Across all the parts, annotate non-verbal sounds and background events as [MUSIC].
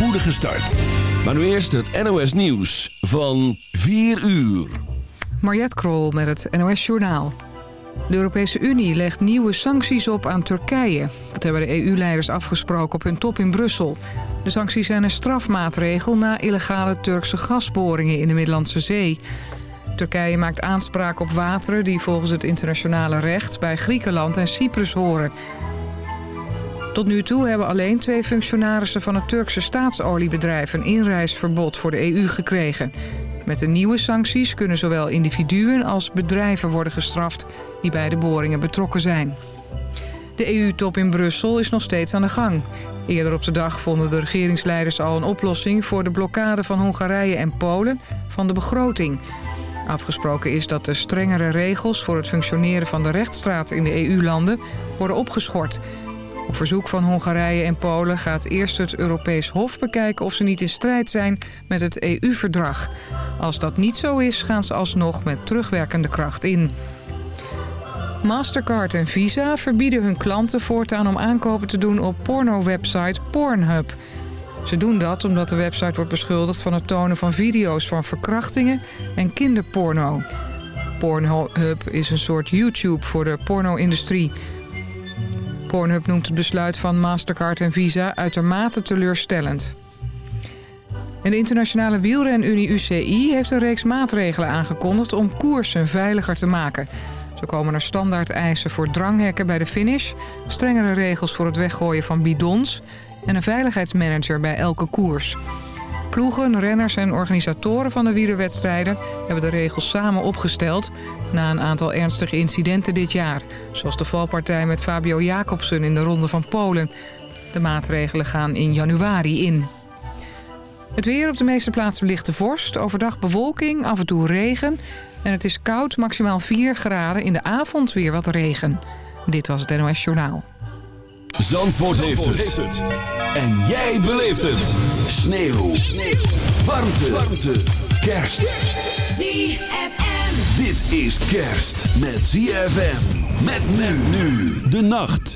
spoedige start. Maar nu eerst het NOS Nieuws van 4 uur. Mariette Krol met het NOS Journaal. De Europese Unie legt nieuwe sancties op aan Turkije. Dat hebben de EU-leiders afgesproken op hun top in Brussel. De sancties zijn een strafmaatregel na illegale Turkse gasboringen in de Middellandse Zee. Turkije maakt aanspraak op wateren die volgens het internationale recht... bij Griekenland en Cyprus horen. Tot nu toe hebben alleen twee functionarissen van het Turkse staatsoliebedrijf... een inreisverbod voor de EU gekregen. Met de nieuwe sancties kunnen zowel individuen als bedrijven worden gestraft... die bij de boringen betrokken zijn. De EU-top in Brussel is nog steeds aan de gang. Eerder op de dag vonden de regeringsleiders al een oplossing... voor de blokkade van Hongarije en Polen van de begroting... Afgesproken is dat de strengere regels voor het functioneren van de rechtsstraat in de EU-landen worden opgeschort. Op verzoek van Hongarije en Polen gaat eerst het Europees Hof bekijken of ze niet in strijd zijn met het EU-verdrag. Als dat niet zo is, gaan ze alsnog met terugwerkende kracht in. Mastercard en Visa verbieden hun klanten voortaan om aankopen te doen op porno-website Pornhub. Ze doen dat omdat de website wordt beschuldigd van het tonen van video's van verkrachtingen en kinderporno. Pornhub is een soort YouTube voor de porno-industrie. Pornhub noemt het besluit van Mastercard en Visa uitermate teleurstellend. En de internationale wielrenunie UCI heeft een reeks maatregelen aangekondigd om koersen veiliger te maken. Zo komen er standaard eisen voor dranghekken bij de finish, strengere regels voor het weggooien van bidons en een veiligheidsmanager bij elke koers. Ploegen, renners en organisatoren van de wielerwedstrijden hebben de regels samen opgesteld na een aantal ernstige incidenten dit jaar. Zoals de valpartij met Fabio Jacobsen in de Ronde van Polen. De maatregelen gaan in januari in. Het weer op de meeste plaatsen lichte vorst. Overdag bewolking, af en toe regen. En het is koud, maximaal 4 graden. In de avond weer wat regen. Dit was het NOS Journaal. Zandvoort heeft, het. En jij beleeft het. Sneeuw. Sneeuw. Warmte. Warmte. Kerst. ZFM. Dit is kerst met ZFM. Met men nu. De nacht.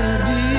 melody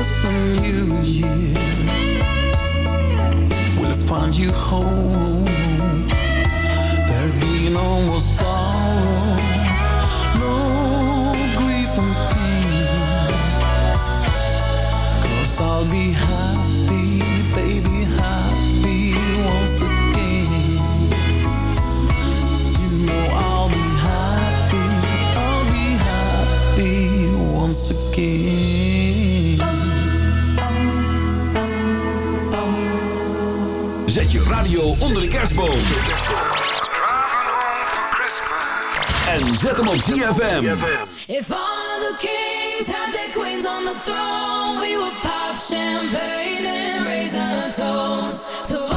Christmas and New Year's Will find you home? There be no more sorrow No grief and I'll be happy. radio onder de kerstboom. En zet hem op ZFM. If all of the kings had their queens on the throne, we would pop champagne and raise a toast to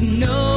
no.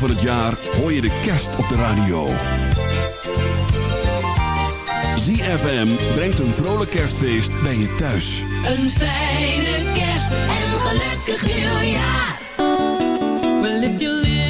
van het jaar hoor je de kerst op de radio. ZFM brengt een vrolijk kerstfeest bij je thuis. Een fijne kerst en een gelukkig nieuwjaar. Well, if you live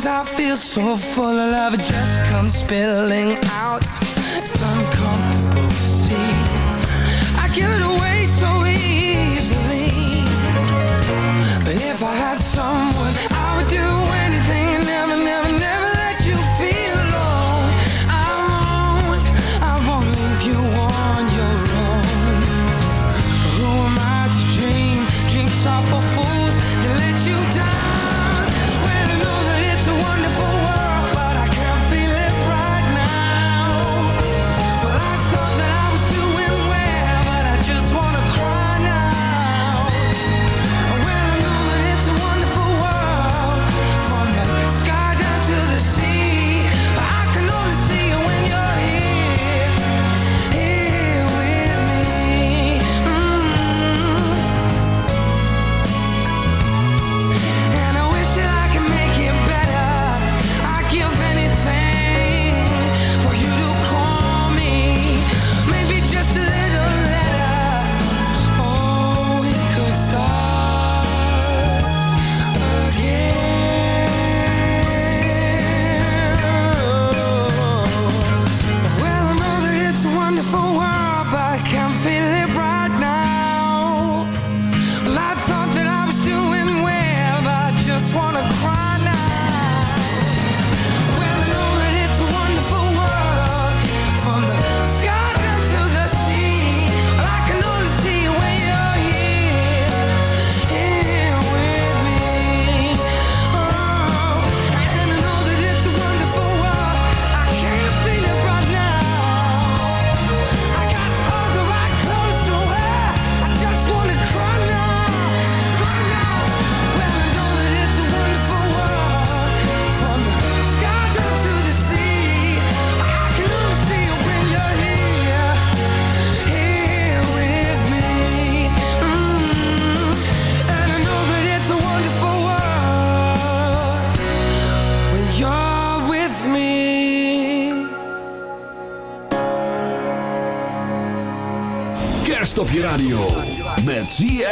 Sometimes I feel so full of love It just comes spilling out. It's uncomfortable to see. I give it away.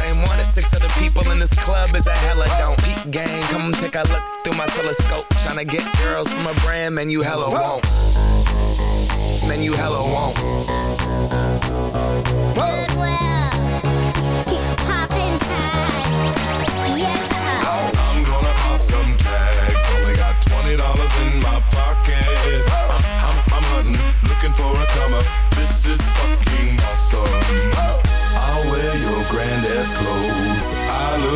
same one as six other people in this club is a hella don't. Peep gang, come take a look through my telescope. Tryna get girls from a brand, man, you hella won't. Man, you hella won't.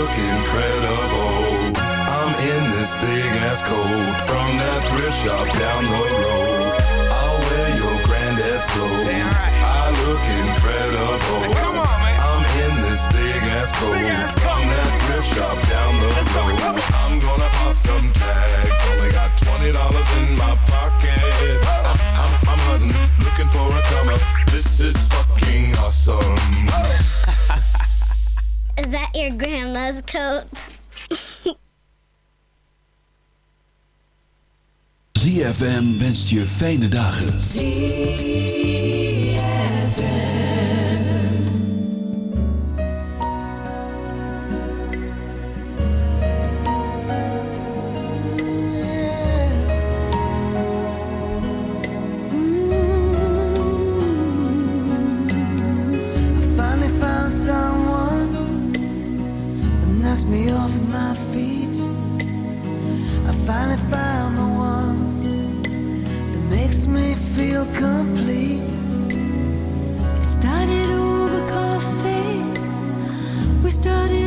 Look incredible. I'm in this big ass coat from that thrift shop down the road. I'll wear your granddad's clothes. I look incredible. Come on, man. I'm in this big ass coat from that thrift shop down the road. I'm gonna pop some tags. Only got twenty dollars in my pocket. I'm, I'm, I'm hunting, looking for a come up. This is fucking awesome. [LAUGHS] Is that your grandma's coat? [LAUGHS] ZFM wenst je fijne dagen. me off my feet. I finally found the one that makes me feel complete. It started over coffee. We started.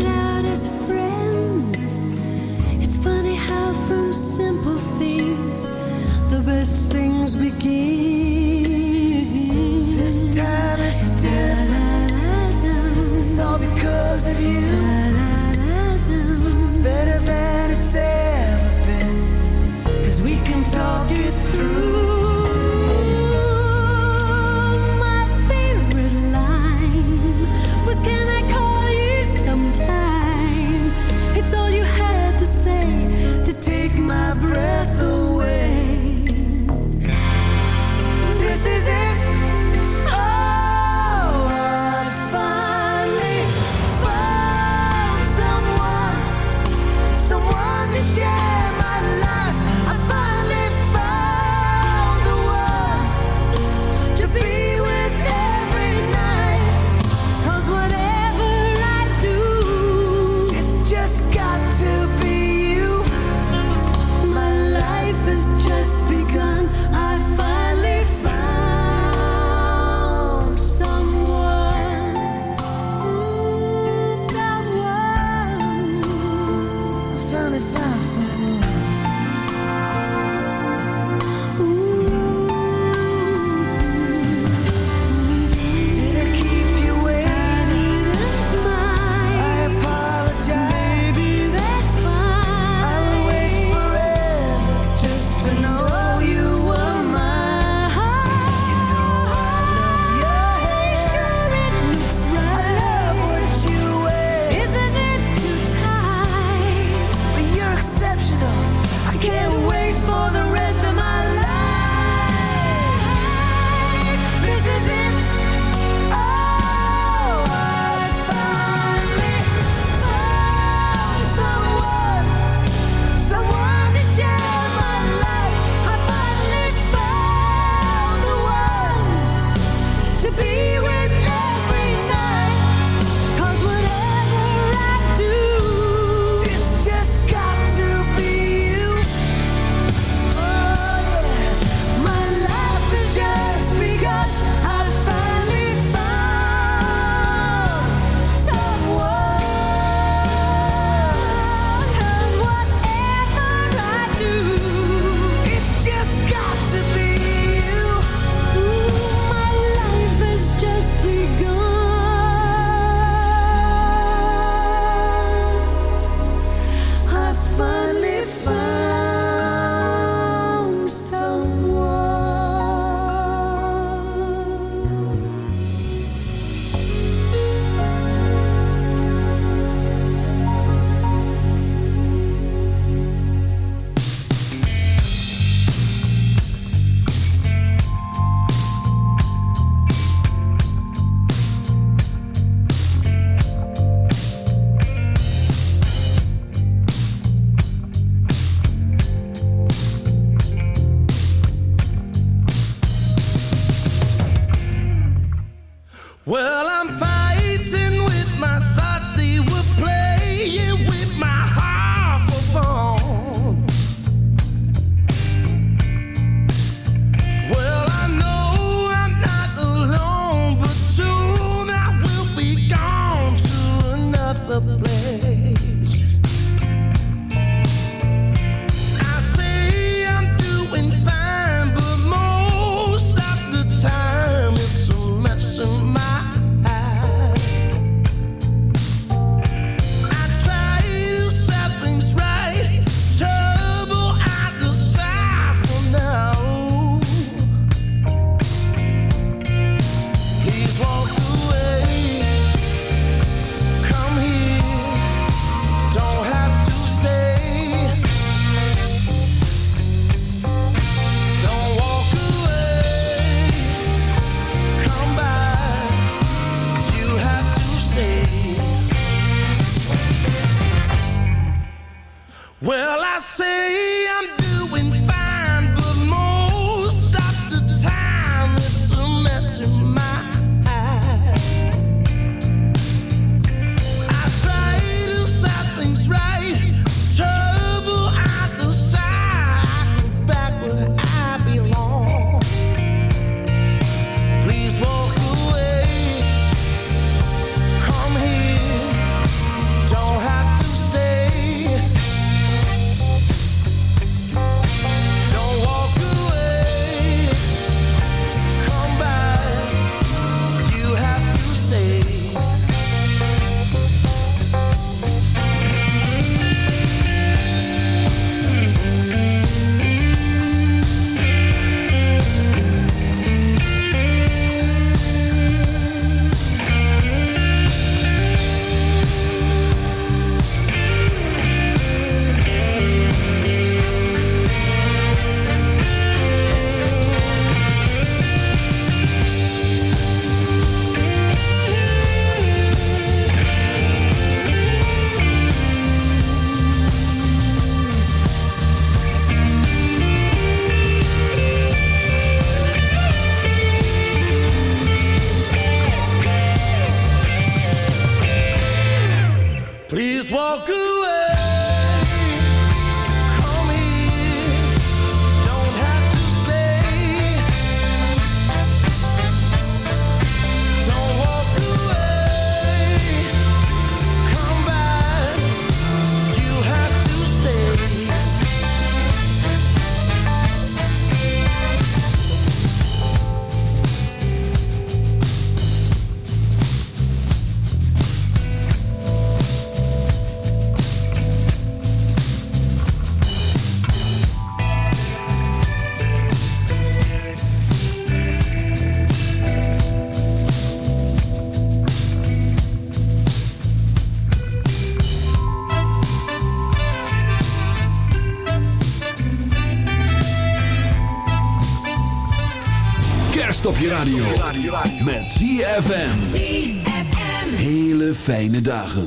Fijne dagen.